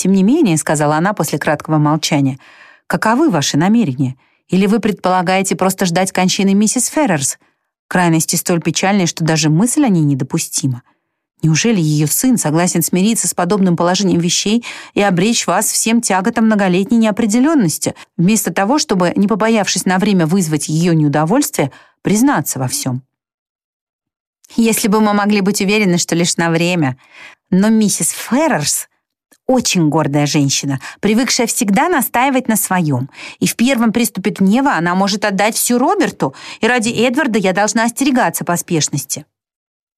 «Тем не менее», — сказала она после краткого молчания, «каковы ваши намерения? Или вы предполагаете просто ждать кончины миссис Феррерс? Крайности столь печальные, что даже мысль о ней недопустима. Неужели ее сын согласен смириться с подобным положением вещей и обречь вас всем тяготам многолетней неопределенности, вместо того, чтобы, не побоявшись на время вызвать ее неудовольствие, признаться во всем? Если бы мы могли быть уверены, что лишь на время. Но миссис Феррерс очень гордая женщина, привыкшая всегда настаивать на своем. И в первом приступе гнева она может отдать всю Роберту, и ради Эдварда я должна остерегаться поспешности.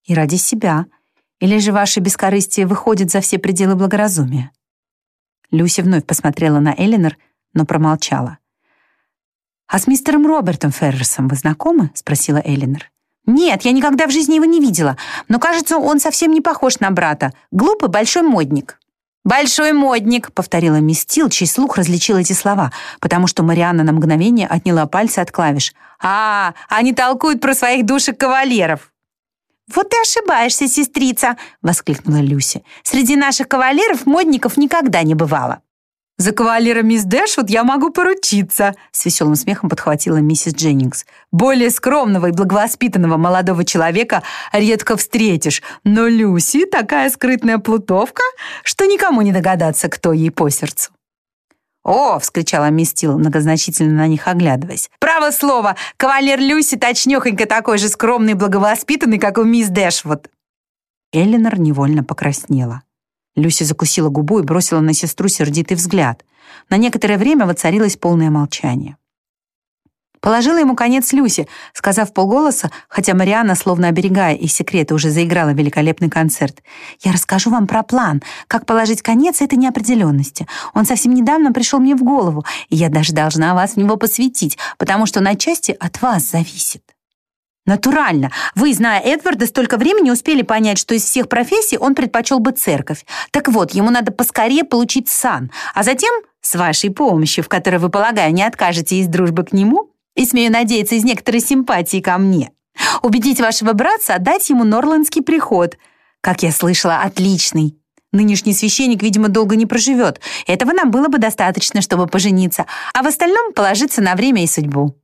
И ради себя — или же ваше бескорыстие выходит за все пределы благоразумия?» Люси вновь посмотрела на Элинор, но промолчала. «А с мистером Робертом Феррерсом вы знакомы?» — спросила Элинор. «Нет, я никогда в жизни его не видела, но, кажется, он совсем не похож на брата. Глупый большой модник». «Большой модник», — повторила мисс Тил, чей слух различил эти слова, потому что Марианна на мгновение отняла пальцы от клавиш. «А, они толкуют про своих душек-кавалеров». «Вот ты ошибаешься, сестрица!» — воскликнула Люси. «Среди наших кавалеров модников никогда не бывало». «За кавалера мисс Дэшвуд я могу поручиться», — с веселым смехом подхватила миссис Дженнингс. «Более скромного и благовоспитанного молодого человека редко встретишь, но Люси такая скрытная плутовка, что никому не догадаться, кто ей по сердцу». «О!» — вскричала мисс Тил, многозначительно на них оглядываясь. «Право слово! Кавалер Люси точнёхонько такой же скромный и благовоспитанный, как у мисс Дэшвуд!» Эллинор невольно покраснела. Люси закусила губу и бросила на сестру сердитый взгляд. На некоторое время воцарилось полное молчание. Положила ему конец Люси, сказав полголоса, хотя Марианна, словно оберегая их секреты, уже заиграла великолепный концерт. «Я расскажу вам про план, как положить конец этой неопределенности. Он совсем недавно пришел мне в голову, и я даже должна вас в него посвятить, потому что на части от вас зависит». Натурально. Вы, зная Эдварда, столько времени успели понять, что из всех профессий он предпочел бы церковь. Так вот, ему надо поскорее получить сан, а затем, с вашей помощью, в которой вы, полагаю, не откажете из дружбы к нему, и, смею надеяться, из некоторой симпатии ко мне. Убедить вашего братца отдать ему Норландский приход. Как я слышала, отличный. Нынешний священник, видимо, долго не проживет. Этого нам было бы достаточно, чтобы пожениться, а в остальном положиться на время и судьбу».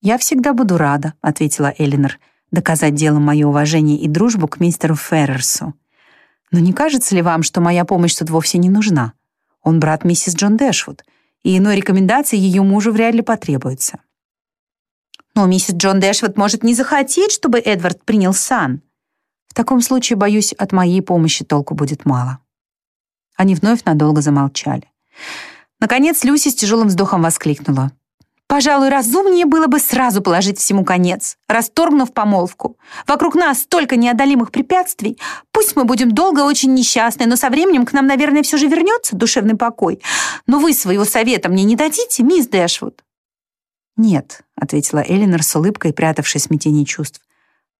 «Я всегда буду рада», — ответила Элинор, «доказать делом мое уважение и дружбу к мистеру Феррерсу. Но не кажется ли вам, что моя помощь тут вовсе не нужна? Он брат миссис Джон Дэшвуд и иной рекомендации ее мужу вряд ли потребуется. Но миссис Джон Дэшвуд может не захотеть, чтобы Эдвард принял сан. В таком случае, боюсь, от моей помощи толку будет мало. Они вновь надолго замолчали. Наконец Люси с тяжелым вздохом воскликнула. Пожалуй, разумнее было бы сразу положить всему конец, расторгнув помолвку. Вокруг нас столько неодолимых препятствий. Пусть мы будем долго очень несчастны, но со временем к нам, наверное, все же вернется душевный покой. Но вы своего совета мне не дадите, мисс Дэшвуд?» «Нет», — ответила Элинор с улыбкой, прятавшей смятение чувств.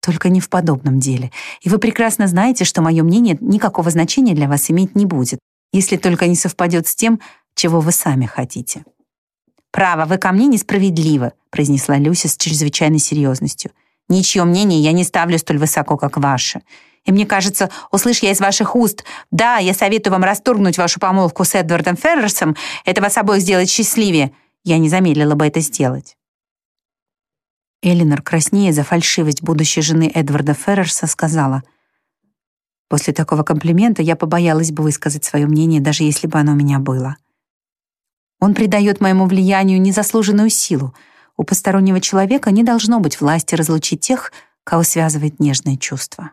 «Только не в подобном деле. И вы прекрасно знаете, что мое мнение никакого значения для вас иметь не будет, если только не совпадет с тем, чего вы сами хотите». «Право, вы ко мне несправедливы», произнесла Люся с чрезвычайной серьезностью. «Ничье мнение я не ставлю столь высоко, как ваше. И мне кажется, услышь я из ваших уст, да, я советую вам расторгнуть вашу помолвку с Эдвардом Феррерсом, это вас обоих сделать счастливее, я не замедлила бы это сделать». Элинор, краснея за фальшивость будущей жены Эдварда Феррерса, сказала, «После такого комплимента я побоялась бы высказать свое мнение, даже если бы оно у меня было». Он придает моему влиянию незаслуженную силу. У постороннего человека не должно быть власти разлучить тех, кого связывает нежное чувство.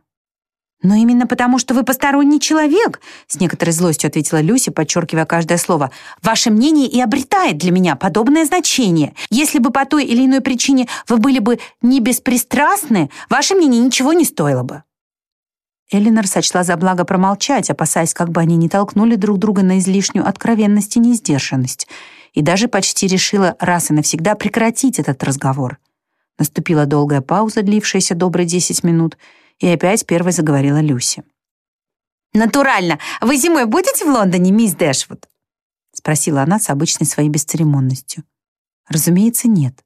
«Но именно потому, что вы посторонний человек», с некоторой злостью ответила Люси, подчеркивая каждое слово, «ваше мнение и обретает для меня подобное значение. Если бы по той или иной причине вы были бы не беспристрастны, ваше мнение ничего не стоило бы». Элинор сочла за благо промолчать, опасаясь, как бы они не толкнули друг друга на излишнюю откровенность и несдержанность, и даже почти решила раз и навсегда прекратить этот разговор. Наступила долгая пауза, длившаяся добрые десять минут, и опять первой заговорила Люси. «Натурально! Вы зимой будете в Лондоне, мисс Дэшвуд?» спросила она с обычной своей бесцеремонностью. «Разумеется, нет».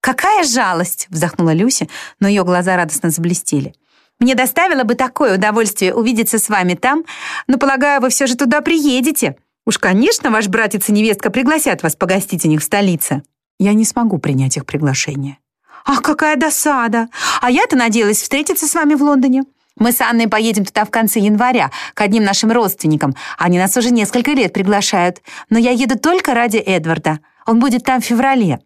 «Какая жалость!» — вздохнула Люси, но ее глаза радостно заблестели. Мне доставило бы такое удовольствие увидеться с вами там, но, полагаю, вы все же туда приедете. Уж, конечно, ваш братец и невестка пригласят вас погостить у них в столице. Я не смогу принять их приглашение. Ах, какая досада! А я-то надеялась встретиться с вами в Лондоне. Мы с Анной поедем туда в конце января, к одним нашим родственникам. Они нас уже несколько лет приглашают. Но я еду только ради Эдварда. Он будет там в феврале.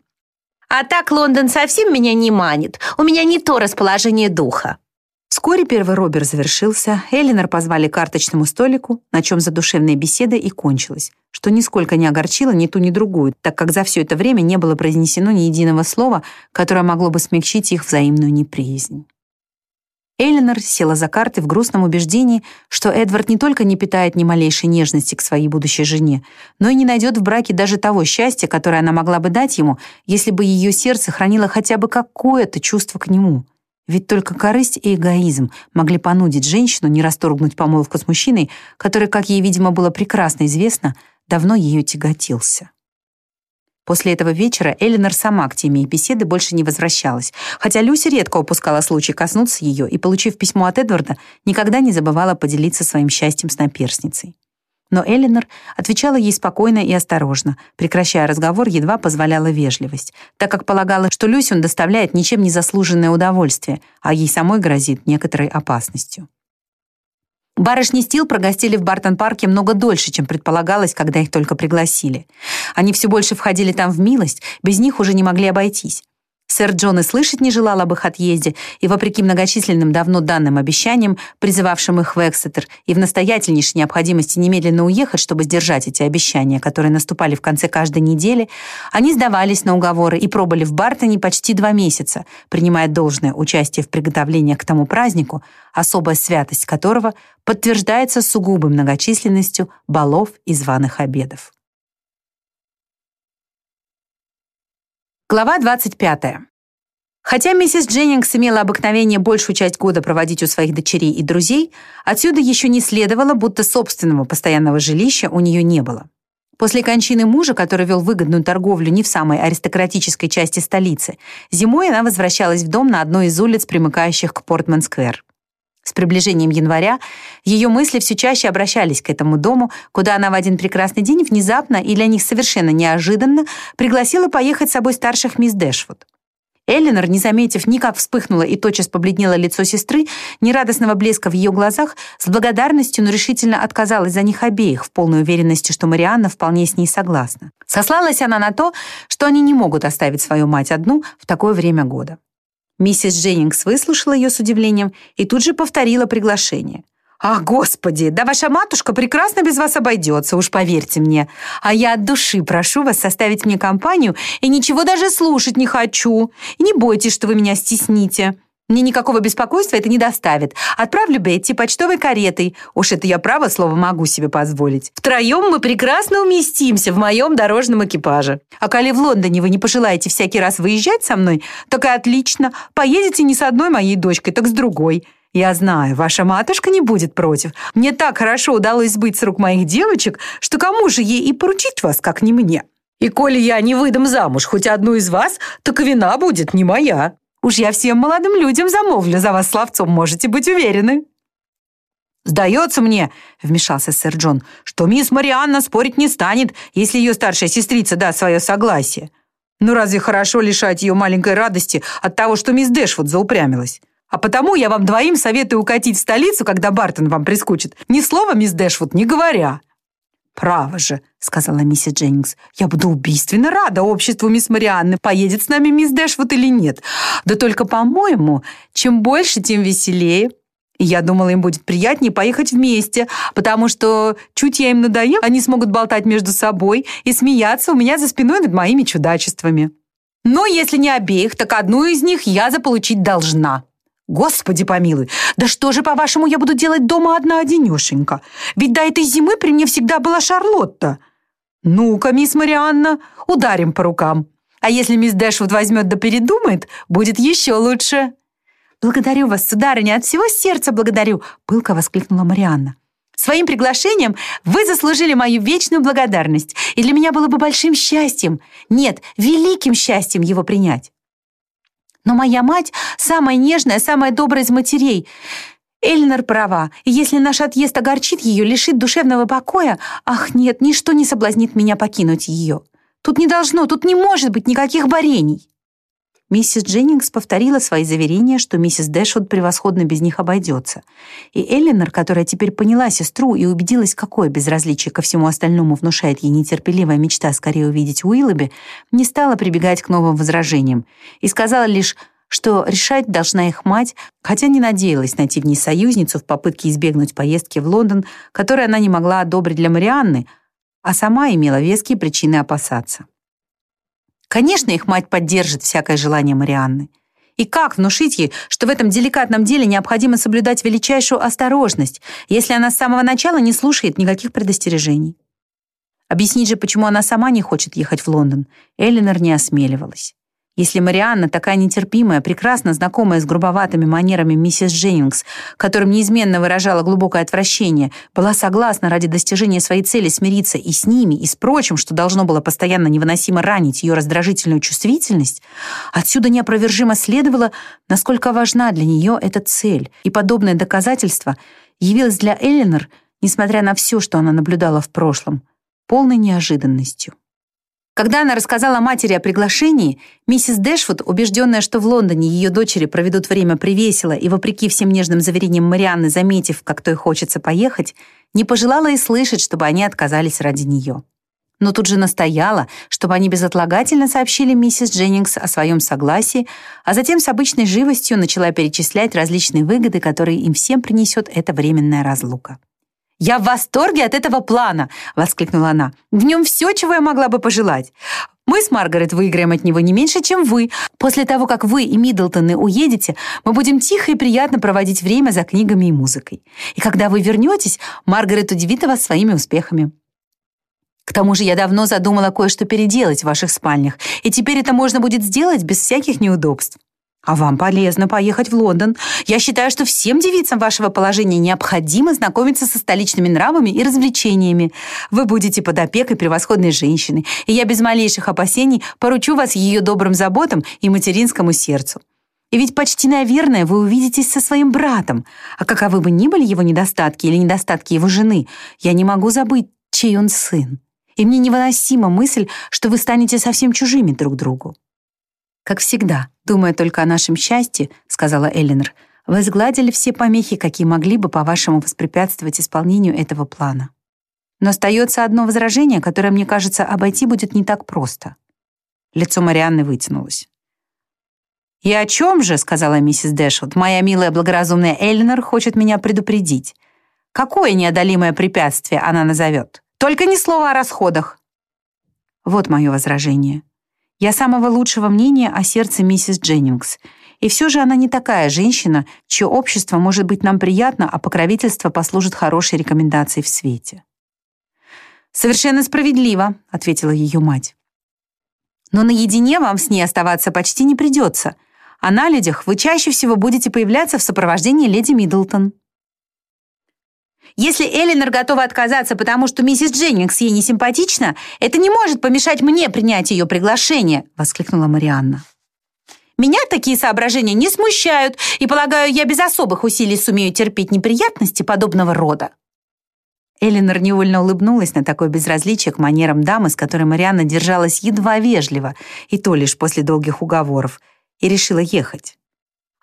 А так Лондон совсем меня не манит. У меня не то расположение духа. Вскоре первый робер завершился, Элинор позвали к карточному столику, на чем задушевная беседа и кончилась, что нисколько не огорчило ни ту, ни другую, так как за все это время не было произнесено ни единого слова, которое могло бы смягчить их взаимную неприязнь. Элинор села за карты в грустном убеждении, что Эдвард не только не питает ни малейшей нежности к своей будущей жене, но и не найдет в браке даже того счастья, которое она могла бы дать ему, если бы ее сердце хранило хотя бы какое-то чувство к нему — ведь только корысть и эгоизм могли понудить женщину не расторгнуть помолвку с мужчиной, который, как ей, видимо, было прекрасно известно, давно ее тяготился. После этого вечера Элинор сама к теме и беседы больше не возвращалась, хотя Люси редко упускала случай коснуться ее и, получив письмо от Эдварда, никогда не забывала поделиться своим счастьем с наперсницей. Но Элинор отвечала ей спокойно и осторожно, прекращая разговор, едва позволяла вежливость, так как полагала, что Люсюн доставляет ничем не заслуженное удовольствие, а ей самой грозит некоторой опасностью. Барышни Стил прогостили в Бартон-парке много дольше, чем предполагалось, когда их только пригласили. Они все больше входили там в милость, без них уже не могли обойтись. Сэр Джон и слышать не желал об их отъезде, и, вопреки многочисленным давно данным обещаниям, призывавшим их в Эксетер, и в настоятельнейшей необходимости немедленно уехать, чтобы сдержать эти обещания, которые наступали в конце каждой недели, они сдавались на уговоры и пробыли в Бартоне почти два месяца, принимая должное участие в приготовлениях к тому празднику, особая святость которого подтверждается сугубой многочисленностью балов и званых обедов. Глава 25. Хотя миссис Дженнингс имела обыкновение большую часть года проводить у своих дочерей и друзей, отсюда еще не следовало, будто собственного постоянного жилища у нее не было. После кончины мужа, который вел выгодную торговлю не в самой аристократической части столицы, зимой она возвращалась в дом на одной из улиц, примыкающих к Портман-сквер. С приближением января ее мысли все чаще обращались к этому дому, куда она в один прекрасный день внезапно и для них совершенно неожиданно пригласила поехать с собой старших мисс Дэшвуд. Эллинор, не заметив ни как вспыхнуло и тотчас побледнело лицо сестры, ни радостного блеска в ее глазах, с благодарностью, но решительно отказалась за них обеих, в полной уверенности, что Марианна вполне с ней согласна. Сослалась она на то, что они не могут оставить свою мать одну в такое время года. Миссис Дженнингс выслушала ее с удивлением и тут же повторила приглашение. «Ах, Господи, да ваша матушка прекрасно без вас обойдется, уж поверьте мне. А я от души прошу вас составить мне компанию и ничего даже слушать не хочу. И не бойтесь, что вы меня стесните». Мне никакого беспокойства это не доставит. Отправлю Бетти почтовой каретой. Уж это я право слово могу себе позволить. Втроем мы прекрасно уместимся в моем дорожном экипаже. А коли в Лондоне вы не пожелаете всякий раз выезжать со мной, так и отлично. Поедете не с одной моей дочкой, так с другой. Я знаю, ваша матушка не будет против. Мне так хорошо удалось сбыть с рук моих девочек, что кому же ей и поручить вас, как не мне? И коли я не выдам замуж хоть одну из вас, так вина будет не моя. Уж я всем молодым людям замовлю за вас словцом, можете быть уверены». «Сдается мне», — вмешался сэр Джон, «что мисс Марианна спорить не станет, если ее старшая сестрица даст свое согласие. Ну разве хорошо лишать ее маленькой радости от того, что мисс Дэшвуд заупрямилась? А потому я вам двоим советую укатить в столицу, когда Бартон вам прискучит, ни слова мисс Дэшвуд не говоря». «Право же», — сказала миссис Дженнингс, «я буду убийственно рада обществу мисс Марианны, поедет с нами мисс Дэшвуд или нет. Да только, по-моему, чем больше, тем веселее. И я думала, им будет приятнее поехать вместе, потому что чуть я им надоем, они смогут болтать между собой и смеяться у меня за спиной над моими чудачествами. Но если не обеих, так одну из них я заполучить должна». Господи помилуй, да что же, по-вашему, я буду делать дома одна-одинешенька? Ведь до этой зимы при мне всегда была Шарлотта. Ну-ка, мисс Марианна, ударим по рукам. А если мисс Дэшвуд возьмет да передумает, будет еще лучше. «Благодарю вас, сударыня, от всего сердца благодарю!» — пылко воскликнула Марианна. «Своим приглашением вы заслужили мою вечную благодарность, и для меня было бы большим счастьем, нет, великим счастьем его принять. Но моя мать самая нежная, самая добрая из матерей. Эльнер права, и если наш отъезд огорчит ее, лишит душевного покоя, ах нет, ничто не соблазнит меня покинуть ее. Тут не должно, тут не может быть никаких борений. Миссис Дженнингс повторила свои заверения, что миссис Дэшвуд превосходно без них обойдется. И Эллинор, которая теперь поняла сестру и убедилась, какое безразличие ко всему остальному внушает ей нетерпеливая мечта скорее увидеть Уиллоби, не стала прибегать к новым возражениям и сказала лишь, что решать должна их мать, хотя не надеялась найти в ней союзницу в попытке избегнуть поездки в Лондон, которую она не могла одобрить для Марианны, а сама имела веские причины опасаться. Конечно, их мать поддержит всякое желание Марианны. И как внушить ей, что в этом деликатном деле необходимо соблюдать величайшую осторожность, если она с самого начала не слушает никаких предостережений? Объяснить же, почему она сама не хочет ехать в Лондон, Эллинор не осмеливалась. Если Марианна, такая нетерпимая, прекрасно знакомая с грубоватыми манерами миссис Дженнингс, которым неизменно выражала глубокое отвращение, была согласна ради достижения своей цели смириться и с ними, и с прочим, что должно было постоянно невыносимо ранить ее раздражительную чувствительность, отсюда неопровержимо следовало, насколько важна для нее эта цель, и подобное доказательство явилось для Эллинор, несмотря на все, что она наблюдала в прошлом, полной неожиданностью. Когда она рассказала матери о приглашении, миссис Дэшвуд, убежденная, что в Лондоне ее дочери проведут время привесело и, вопреки всем нежным заверениям Марианны, заметив, как той хочется поехать, не пожелала и слышать, чтобы они отказались ради нее. Но тут же настояла, чтобы они безотлагательно сообщили миссис Дженнингс о своем согласии, а затем с обычной живостью начала перечислять различные выгоды, которые им всем принесет эта временная разлука. «Я в восторге от этого плана!» — воскликнула она. «В нем все, чего я могла бы пожелать. Мы с Маргарет выиграем от него не меньше, чем вы. После того, как вы и Миддлтоны уедете, мы будем тихо и приятно проводить время за книгами и музыкой. И когда вы вернетесь, Маргарет удивит вас своими успехами». К тому же я давно задумала кое-что переделать в ваших спальнях, и теперь это можно будет сделать без всяких неудобств. А вам полезно поехать в Лондон. Я считаю, что всем девицам вашего положения необходимо знакомиться со столичными нравами и развлечениями. Вы будете под опекой превосходной женщины, и я без малейших опасений поручу вас ее добрым заботам и материнскому сердцу. И ведь почти, наверное, вы увидитесь со своим братом. А каковы бы ни были его недостатки или недостатки его жены, я не могу забыть, чей он сын. И мне невыносима мысль, что вы станете совсем чужими друг другу. «Как всегда, думая только о нашем счастье», — сказала Эллинор, «вы сгладили все помехи, какие могли бы, по-вашему, воспрепятствовать исполнению этого плана. Но остается одно возражение, которое, мне кажется, обойти будет не так просто». Лицо Марианны вытянулось. «И о чем же, — сказала миссис Дэшвуд, — моя милая благоразумная Эллинор хочет меня предупредить. Какое неодолимое препятствие она назовет? Только ни слова о расходах». Вот мое возражение. Я самого лучшего мнения о сердце миссис Дженнингс. И все же она не такая женщина, чье общество может быть нам приятно, а покровительство послужит хорошей рекомендацией в свете. «Совершенно справедливо», — ответила ее мать. «Но наедине вам с ней оставаться почти не придется, а на людях вы чаще всего будете появляться в сопровождении леди Миддлтон». Если Эллинор готова отказаться, потому что миссис Дженнингс ей не симпатична, это не может помешать мне принять ее приглашение», — воскликнула Марианна. «Меня такие соображения не смущают, и, полагаю, я без особых усилий сумею терпеть неприятности подобного рода». Эллинор невольно улыбнулась на такое безразличие к манерам дамы, с которой Марианна держалась едва вежливо, и то лишь после долгих уговоров, и решила ехать.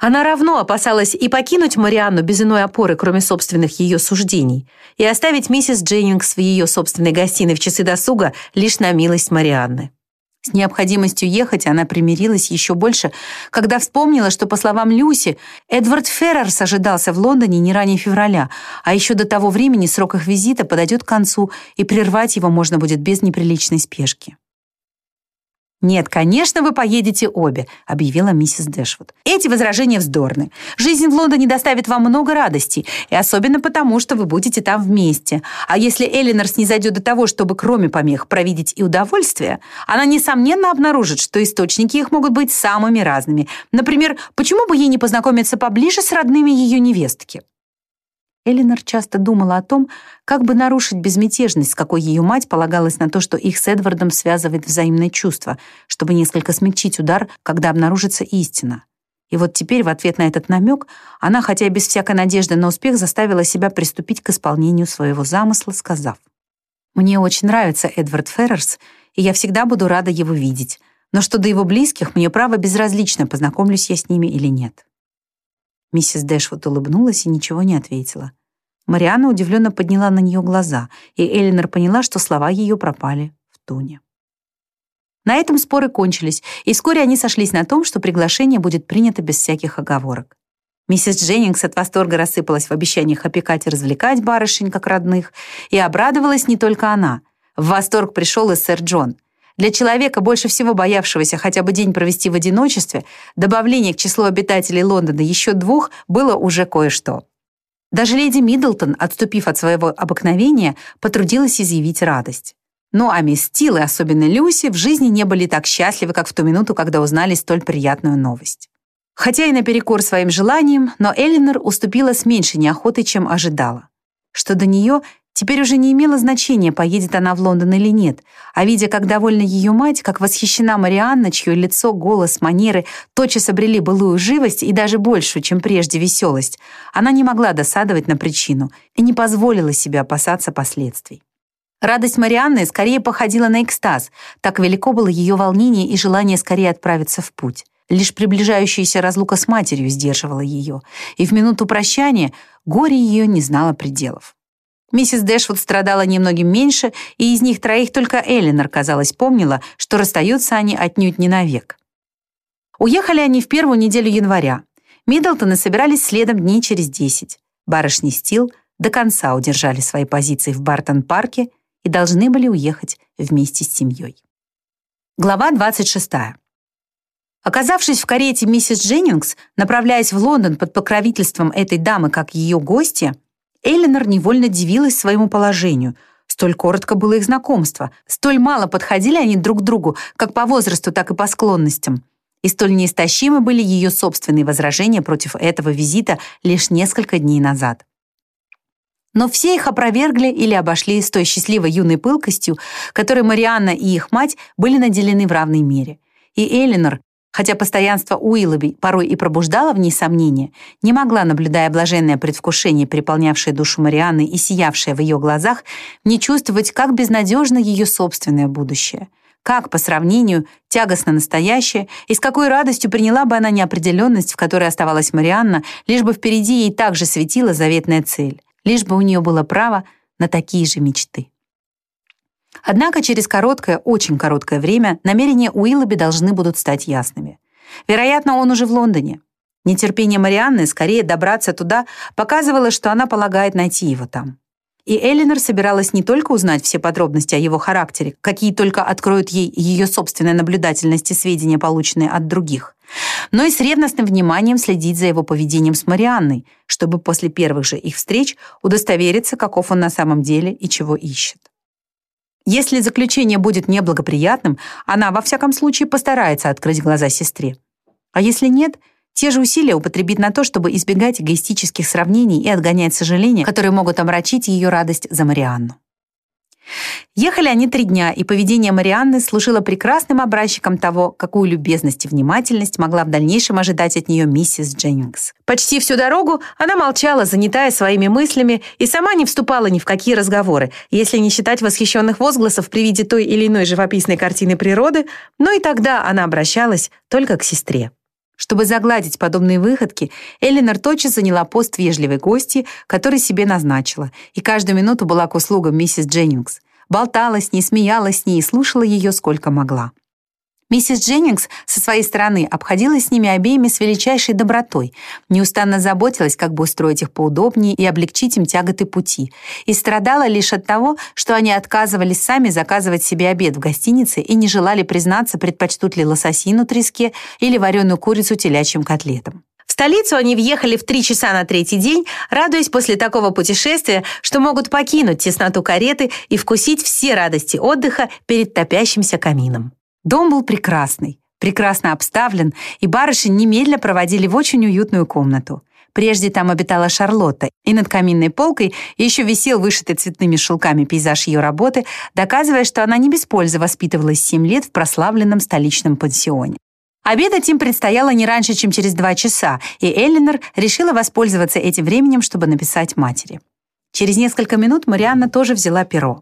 Она равно опасалась и покинуть Марианну без иной опоры, кроме собственных ее суждений, и оставить миссис Дженнингс в ее собственной гостиной в часы досуга лишь на милость Марианны. С необходимостью ехать она примирилась еще больше, когда вспомнила, что, по словам Люси, Эдвард Феррерс ожидался в Лондоне не ранее февраля, а еще до того времени срок их визита подойдет к концу, и прервать его можно будет без неприличной спешки. «Нет, конечно, вы поедете обе», — объявила миссис Дэшвуд. «Эти возражения вздорны. Жизнь в Лондоне доставит вам много радостей, и особенно потому, что вы будете там вместе. А если Эллинор снизойдет до того, чтобы кроме помех провидеть и удовольствие, она, несомненно, обнаружит, что источники их могут быть самыми разными. Например, почему бы ей не познакомиться поближе с родными ее невестки?» Элинор часто думала о том, как бы нарушить безмятежность, с какой ее мать полагалась на то, что их с Эдвардом связывает взаимное чувство, чтобы несколько смягчить удар, когда обнаружится истина. И вот теперь в ответ на этот намек она, хотя и без всякой надежды на успех, заставила себя приступить к исполнению своего замысла, сказав, «Мне очень нравится Эдвард Феррерс, и я всегда буду рада его видеть, но что до его близких, мне право безразлично, познакомлюсь я с ними или нет». Миссис Дэшвуд улыбнулась и ничего не ответила. Марианна удивленно подняла на нее глаза, и Эллинор поняла, что слова ее пропали в туне. На этом споры кончились, и вскоре они сошлись на том, что приглашение будет принято без всяких оговорок. Миссис Дженнингс от восторга рассыпалась в обещаниях опекать и развлекать барышень как родных, и обрадовалась не только она. В восторг пришел и сэр Джон. Для человека, больше всего боявшегося хотя бы день провести в одиночестве, добавление к числу обитателей Лондона еще двух было уже кое-что. Даже леди Миддлтон, отступив от своего обыкновения, потрудилась изъявить радость. Ну а мисс Тил и особенно Люси в жизни не были так счастливы, как в ту минуту, когда узнали столь приятную новость. Хотя и наперекор своим желаниям, но Эллинор уступила с меньшей неохотой, чем ожидала. Что до нее, теперь уже не имело значения, поедет она в Лондон или нет, а видя, как довольна ее мать, как восхищена Марианна, чье лицо, голос, манеры тотчас обрели былую живость и даже большую, чем прежде, веселость, она не могла досадовать на причину и не позволила себе опасаться последствий. Радость Марианны скорее походила на экстаз, так велико было ее волнение и желание скорее отправиться в путь. Лишь приближающаяся разлука с матерью сдерживала ее, и в минуту прощания горе ее не знало пределов. Миссис Дэшвуд страдала немногим меньше, и из них троих только Эллинор, казалось, помнила, что расстаются они отнюдь не навек. Уехали они в первую неделю января. Миддлтоны собирались следом дней через десять. Барышни Стил до конца удержали свои позиции в Бартон-парке и должны были уехать вместе с семьей. Глава 26. Оказавшись в карете миссис Дженнингс, направляясь в Лондон под покровительством этой дамы как ее гостья, Эллинор невольно дивилась своему положению. Столь коротко было их знакомство, столь мало подходили они друг к другу, как по возрасту, так и по склонностям. И столь неистощимы были ее собственные возражения против этого визита лишь несколько дней назад. Но все их опровергли или обошли с той счастливой юной пылкостью, которой Марианна и их мать были наделены в равной мере. И Элинор, хотя постоянство Уиллоби порой и пробуждало в ней сомнения, не могла, наблюдая блаженное предвкушение, переполнявшее душу Марианны и сиявшее в ее глазах, не чувствовать, как безнадежно ее собственное будущее. Как, по сравнению, тягостно настоящее, и с какой радостью приняла бы она неопределенность, в которой оставалась Марианна, лишь бы впереди ей также светила заветная цель, лишь бы у нее было право на такие же мечты. Однако через короткое, очень короткое время намерения Уиллоби должны будут стать ясными. Вероятно, он уже в Лондоне. Нетерпение Марианны скорее добраться туда показывало, что она полагает найти его там. И Эллинор собиралась не только узнать все подробности о его характере, какие только откроют ей ее собственная наблюдательность и сведения, полученные от других, но и с ревностным вниманием следить за его поведением с Марианной, чтобы после первых же их встреч удостовериться, каков он на самом деле и чего ищет. Если заключение будет неблагоприятным, она во всяком случае постарается открыть глаза сестре. А если нет, те же усилия употребит на то, чтобы избегать эгоистических сравнений и отгонять сожаления, которые могут омрачить ее радость за Марианну. Ехали они три дня, и поведение Марианны служило прекрасным образчиком того, какую любезность и внимательность могла в дальнейшем ожидать от нее миссис Дженнингс. Почти всю дорогу она молчала, занятая своими мыслями, и сама не вступала ни в какие разговоры, если не считать восхищенных возгласов при виде той или иной живописной картины природы, но и тогда она обращалась только к сестре. Чтобы загладить подобные выходки, Эллинор тотчас заняла пост вежливой гости, который себе назначила, и каждую минуту была к услугам миссис Дженнингс. Болтала с ней, смеялась с ней и слушала ее сколько могла. Миссис Дженнингс со своей стороны обходилась с ними обеими с величайшей добротой, неустанно заботилась, как бы устроить их поудобнее и облегчить им тяготы пути, и страдала лишь от того, что они отказывались сами заказывать себе обед в гостинице и не желали признаться, предпочтут ли лососину треске или вареную курицу телячьим котлетом. В столицу они въехали в три часа на третий день, радуясь после такого путешествия, что могут покинуть тесноту кареты и вкусить все радости отдыха перед топящимся камином. Дом был прекрасный, прекрасно обставлен, и барышень немедля проводили в очень уютную комнату. Прежде там обитала Шарлотта, и над каминной полкой еще висел вышитый цветными шелками пейзаж ее работы, доказывая, что она не без пользы воспитывалась семь лет в прославленном столичном пансионе. Обедать им предстояло не раньше, чем через два часа, и Эллинор решила воспользоваться этим временем, чтобы написать матери. Через несколько минут Марианна тоже взяла перо.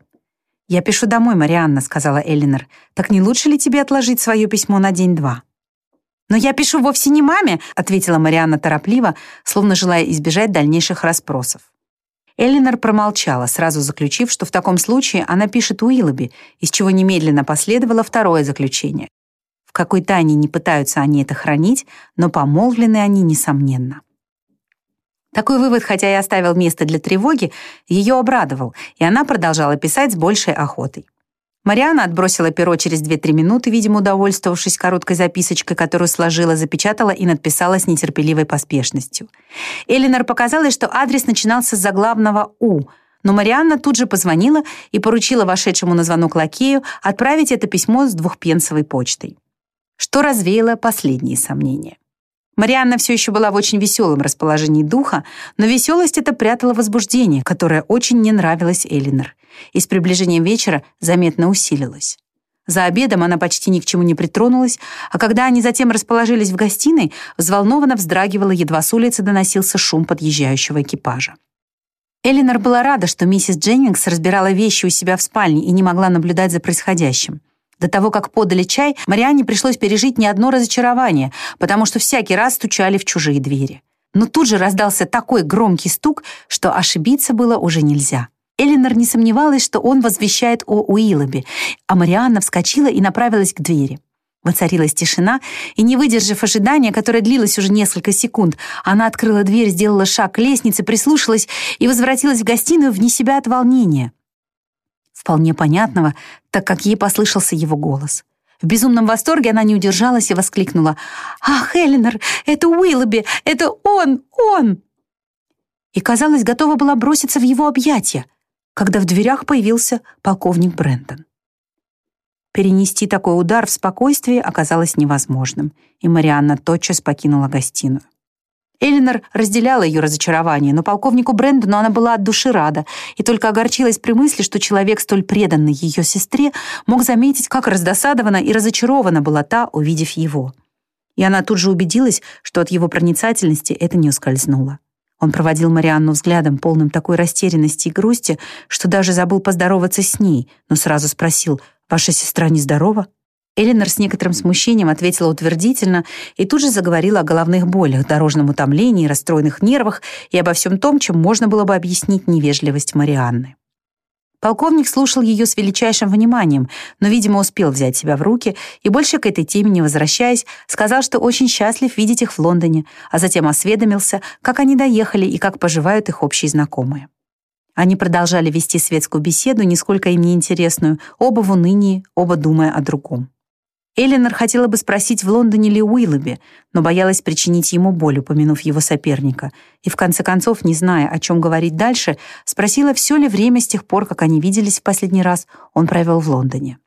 «Я пишу домой, Марианна», — сказала Эллинор. «Так не лучше ли тебе отложить свое письмо на день-два?» «Но я пишу вовсе не маме», — ответила Марианна торопливо, словно желая избежать дальнейших расспросов. Эллинор промолчала, сразу заключив, что в таком случае она пишет Уиллоби, из чего немедленно последовало второе заключение. В какой тайне не пытаются они это хранить, но помолвлены они, несомненно. Такой вывод, хотя и оставил место для тревоги, ее обрадовал, и она продолжала писать с большей охотой. Мариана отбросила перо через 2-3 минуты, видимо, удовольствовавшись короткой записочкой, которую сложила, запечатала и надписала с нетерпеливой поспешностью. Элинор показалось, что адрес начинался с заглавного «У», но Марианна тут же позвонила и поручила вошедшему на звонок лакею отправить это письмо с двухпенсовой почтой что развеяло последние сомнения. Марианна все еще была в очень веселом расположении духа, но веселость эта прятала возбуждение, которое очень не нравилось Элинор, и с приближением вечера заметно усилилось. За обедом она почти ни к чему не притронулась, а когда они затем расположились в гостиной, взволнованно вздрагивала, едва с улицы доносился шум подъезжающего экипажа. Элинор была рада, что миссис Дженнингс разбирала вещи у себя в спальне и не могла наблюдать за происходящим. До того, как подали чай, Марианне пришлось пережить не одно разочарование, потому что всякий раз стучали в чужие двери. Но тут же раздался такой громкий стук, что ошибиться было уже нельзя. Элинор не сомневалась, что он возвещает о Уиллобе, а Марианна вскочила и направилась к двери. Воцарилась тишина, и, не выдержав ожидания, которое длилось уже несколько секунд, она открыла дверь, сделала шаг к лестнице, прислушалась и возвратилась в гостиную вне себя от волнения вполне понятного, так как ей послышался его голос. В безумном восторге она не удержалась и воскликнула «Ах, Эленор, это Уиллоби! Это он! Он!» И, казалось, готова была броситься в его объятия, когда в дверях появился полковник Брэндон. Перенести такой удар в спокойствии оказалось невозможным, и Марианна тотчас покинула гостиную. Элинор разделяла ее разочарование, но полковнику Брэндону она была от души рада и только огорчилась при мысли, что человек, столь преданный ее сестре, мог заметить, как раздосадована и разочарована была та, увидев его. И она тут же убедилась, что от его проницательности это не ускользнуло. Он проводил Марианну взглядом, полным такой растерянности и грусти, что даже забыл поздороваться с ней, но сразу спросил «Ваша сестра нездорова?» Эленор с некоторым смущением ответила утвердительно и тут же заговорила о головных болях, дорожном утомлении, расстроенных нервах и обо всем том, чем можно было бы объяснить невежливость Марианны. Полковник слушал ее с величайшим вниманием, но, видимо, успел взять себя в руки и, больше к этой теме не возвращаясь, сказал, что очень счастлив видеть их в Лондоне, а затем осведомился, как они доехали и как поживают их общие знакомые. Они продолжали вести светскую беседу, нисколько им не интересную, оба в унынии, оба думая о другом. Эленор хотела бы спросить, в Лондоне ли Уиллоби, но боялась причинить ему боль, упомянув его соперника, и в конце концов, не зная, о чем говорить дальше, спросила, все ли время с тех пор, как они виделись в последний раз, он провел в Лондоне.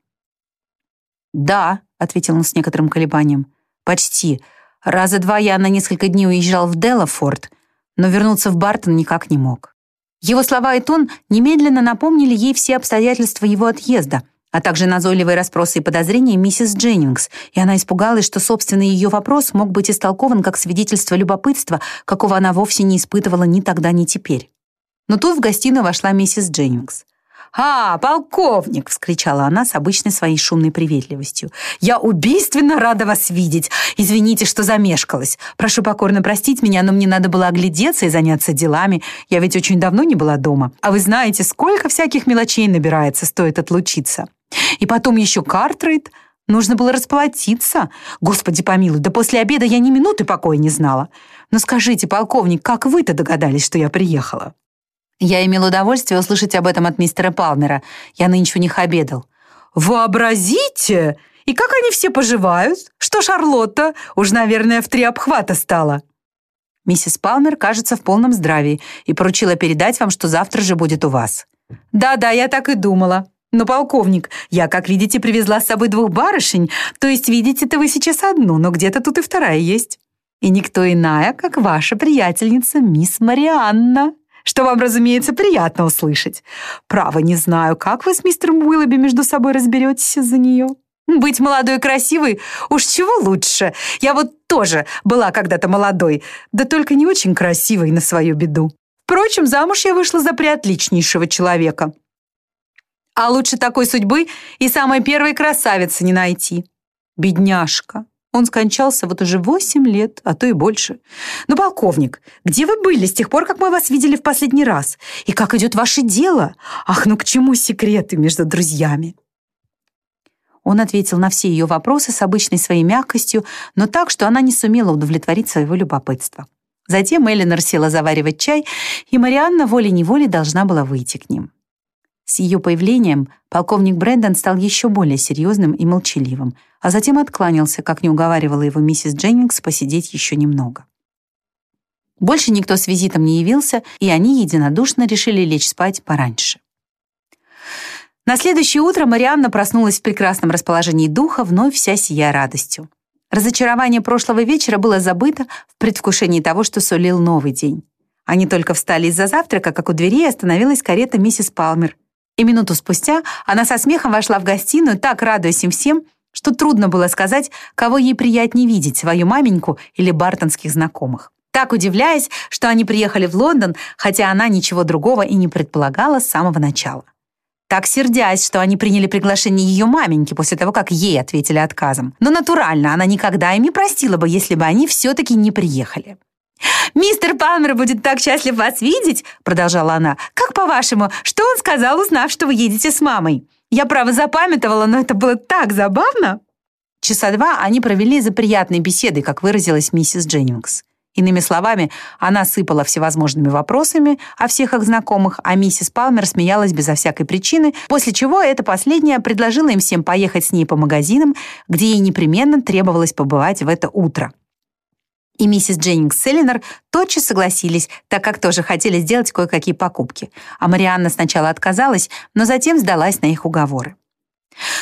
«Да», — ответил он с некоторым колебанием, — «почти. Раза два я на несколько дней уезжал в Делафорд, но вернуться в Бартон никак не мог». Его слова и тон немедленно напомнили ей все обстоятельства его отъезда — а также назойливые расспросы и подозрения миссис Дженнингс, и она испугалась, что собственный ее вопрос мог быть истолкован как свидетельство любопытства, какого она вовсе не испытывала ни тогда, ни теперь. Но тут в гостиную вошла миссис Дженнингс. «А, полковник!» — вскричала она с обычной своей шумной приветливостью. «Я убийственно рада вас видеть! Извините, что замешкалась. Прошу покорно простить меня, но мне надо было оглядеться и заняться делами. Я ведь очень давно не была дома. А вы знаете, сколько всяких мелочей набирается, стоит отлучиться. И потом еще Картрейд. Нужно было расплатиться. Господи помилуй, да после обеда я ни минуты покоя не знала. Но скажите, полковник, как вы-то догадались, что я приехала?» Я имел удовольствие услышать об этом от мистера Палмера. Я нынче у них обедал. «Вообразите! И как они все поживают? Что Шарлотта? Уж, наверное, в три обхвата стала». Миссис Палмер, кажется, в полном здравии и поручила передать вам, что завтра же будет у вас. «Да-да, я так и думала. Но, полковник, я, как видите, привезла с собой двух барышень, то есть видите-то вы сейчас одну, но где-то тут и вторая есть. И никто иная, как ваша приятельница мисс Марианна» что вам, разумеется, приятно услышать. Право, не знаю, как вы с мистером Уиллоби между собой разберетесь из-за нее. Быть молодой и красивой уж чего лучше. Я вот тоже была когда-то молодой, да только не очень красивой на свою беду. Впрочем, замуж я вышла за приотличнейшего человека. А лучше такой судьбы и самой первой красавицы не найти. Бедняжка. Он скончался вот уже восемь лет, а то и больше. Но, полковник, где вы были с тех пор, как мы вас видели в последний раз? И как идет ваше дело? Ах, ну к чему секреты между друзьями? Он ответил на все ее вопросы с обычной своей мягкостью, но так, что она не сумела удовлетворить своего любопытства. Затем Эллинор села заваривать чай, и Марианна волей-неволей должна была выйти к ним. С ее появлением полковник Брэндон стал еще более серьезным и молчаливым, а затем откланялся, как не уговаривала его миссис Дженнингс посидеть еще немного. Больше никто с визитом не явился, и они единодушно решили лечь спать пораньше. На следующее утро Марианна проснулась в прекрасном расположении духа, вновь вся сия радостью. Разочарование прошлого вечера было забыто в предвкушении того, что сулил новый день. Они только встали из-за завтрака, как у дверей остановилась карета миссис Палмер. И минуту спустя она со смехом вошла в гостиную, так радуясь им всем, что трудно было сказать, кого ей приятнее видеть, свою маменьку или бартонских знакомых. Так удивляясь, что они приехали в Лондон, хотя она ничего другого и не предполагала с самого начала так сердясь, что они приняли приглашение ее маменьки после того, как ей ответили отказом. Но натурально, она никогда им не простила бы, если бы они все-таки не приехали. «Мистер Палмер будет так счастлив вас видеть», — продолжала она. «Как по-вашему, что он сказал, узнав, что вы едете с мамой? Я, право, запамятовала, но это было так забавно». Часа два они провели за приятной беседой, как выразилась миссис Дженнингс. Иными словами, она сыпала всевозможными вопросами о всех их знакомых, а миссис Палмер смеялась безо всякой причины, после чего эта последняя предложила им всем поехать с ней по магазинам, где ей непременно требовалось побывать в это утро. И миссис Дженнингс с тотчас согласились, так как тоже хотели сделать кое-какие покупки. А Марианна сначала отказалась, но затем сдалась на их уговоры.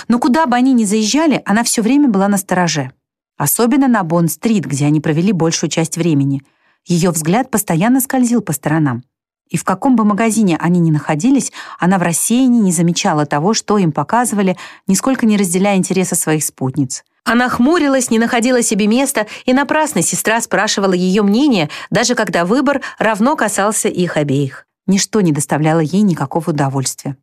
Но куда бы они ни заезжали, она все время была на стороже. Особенно на Бонн-стрит, где они провели большую часть времени. Ее взгляд постоянно скользил по сторонам. И в каком бы магазине они ни находились, она в рассеянии не замечала того, что им показывали, нисколько не разделяя интереса своих спутниц. Она хмурилась, не находила себе места, и напрасно сестра спрашивала ее мнение, даже когда выбор равно касался их обеих. Ничто не доставляло ей никакого удовольствия.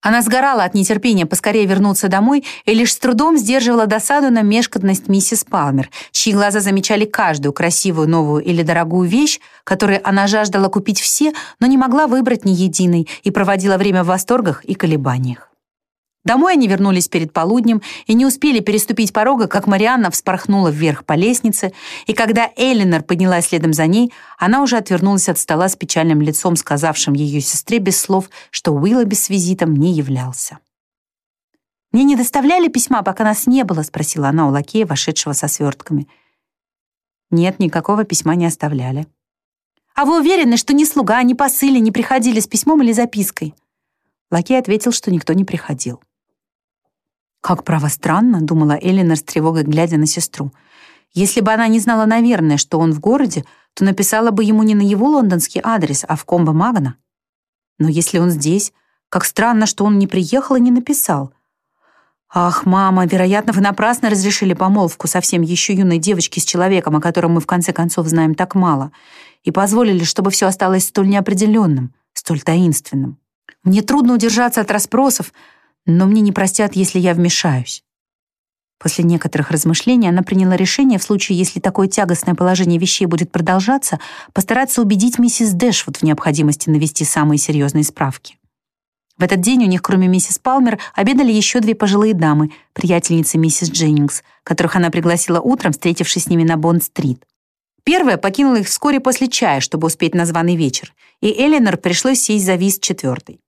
Она сгорала от нетерпения поскорее вернуться домой и лишь с трудом сдерживала досаду на мешкотность миссис Палмер, чьи глаза замечали каждую красивую новую или дорогую вещь, которую она жаждала купить все, но не могла выбрать ни единой и проводила время в восторгах и колебаниях. Домой они вернулись перед полуднем и не успели переступить порога, как Марианна вспорхнула вверх по лестнице, и когда Эллинор поднялась следом за ней, она уже отвернулась от стола с печальным лицом, сказавшим ее сестре без слов, что Уиллоби с визитом не являлся. «Мне не доставляли письма, пока нас не было?» — спросила она у лакея, вошедшего со свертками. «Нет, никакого письма не оставляли». «А вы уверены, что ни слуга, ни посыли не приходили с письмом или запиской?» Лакей ответил, что никто не приходил. «Как право странно», — думала Эллинор с тревогой, глядя на сестру. «Если бы она не знала, наверное, что он в городе, то написала бы ему не на его лондонский адрес, а в комбо Магна. Но если он здесь, как странно, что он не приехал и не написал. Ах, мама, вероятно, вы напрасно разрешили помолвку совсем еще юной девочки с человеком, о котором мы в конце концов знаем так мало, и позволили, чтобы все осталось столь неопределенным, столь таинственным. Мне трудно удержаться от расспросов, но мне не простят, если я вмешаюсь. После некоторых размышлений она приняла решение, в случае, если такое тягостное положение вещей будет продолжаться, постараться убедить миссис Дэшвуд в необходимости навести самые серьезные справки. В этот день у них, кроме миссис Палмер, обедали еще две пожилые дамы, приятельницы миссис Дженнингс, которых она пригласила утром, встретившись с ними на Бонд-стрит. Первая покинула их вскоре после чая, чтобы успеть на званый вечер, и Эленор пришлось сесть за виз четвертой.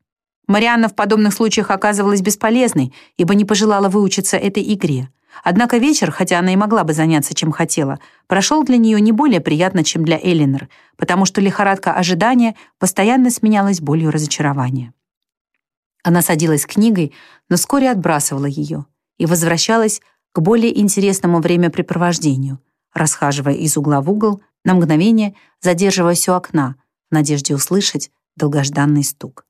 Марианна в подобных случаях оказывалась бесполезной, ибо не пожелала выучиться этой игре. Однако вечер, хотя она и могла бы заняться чем хотела, прошел для нее не более приятно, чем для Эллинор, потому что лихорадка ожидания постоянно сменялась болью разочарования. Она садилась книгой, но вскоре отбрасывала ее и возвращалась к более интересному времяпрепровождению, расхаживая из угла в угол, на мгновение задерживаясь у окна, в надежде услышать долгожданный стук.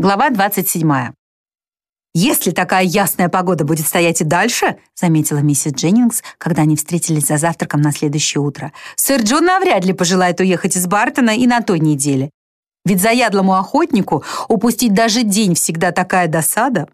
Глава 27. «Если такая ясная погода будет стоять и дальше», заметила миссис Дженнингс, когда они встретились за завтраком на следующее утро, «сэр Джон навряд ли пожелает уехать из Бартона и на той неделе. Ведь заядлому охотнику упустить даже день всегда такая досада».